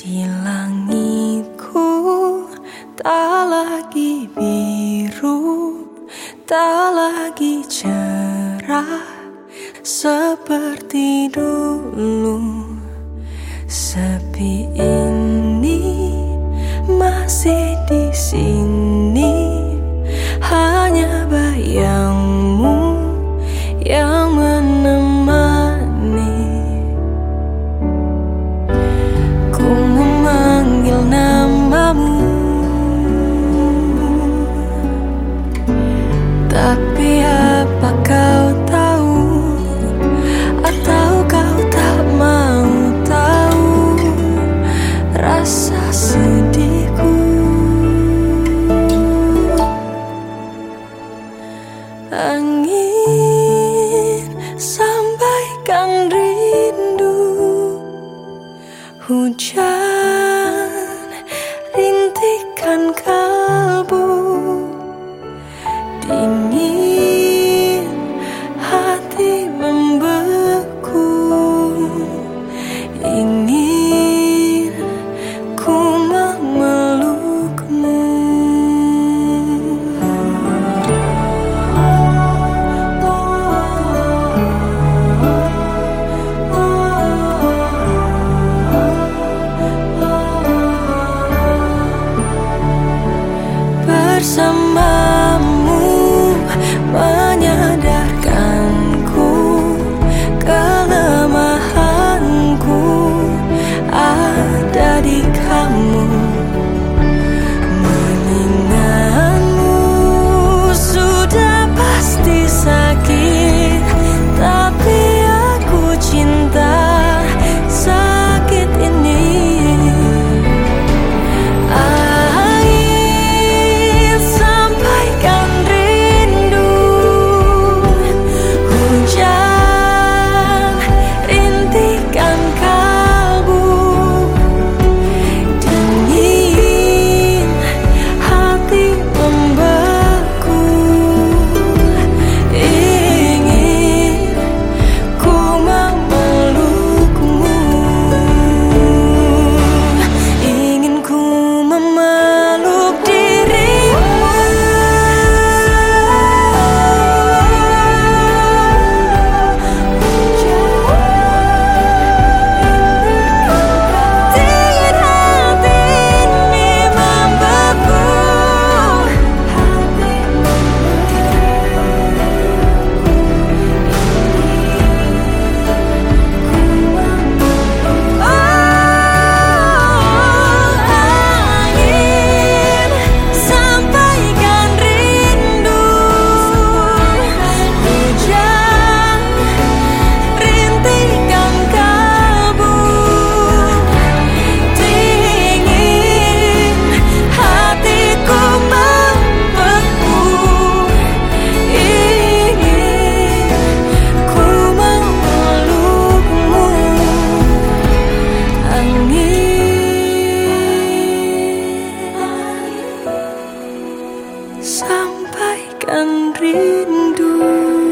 Di langitku tak lagi biru Tak lagi cerah seperti dulu. Sepi ini masih di sini. child. sampaikan rindu.